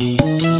Música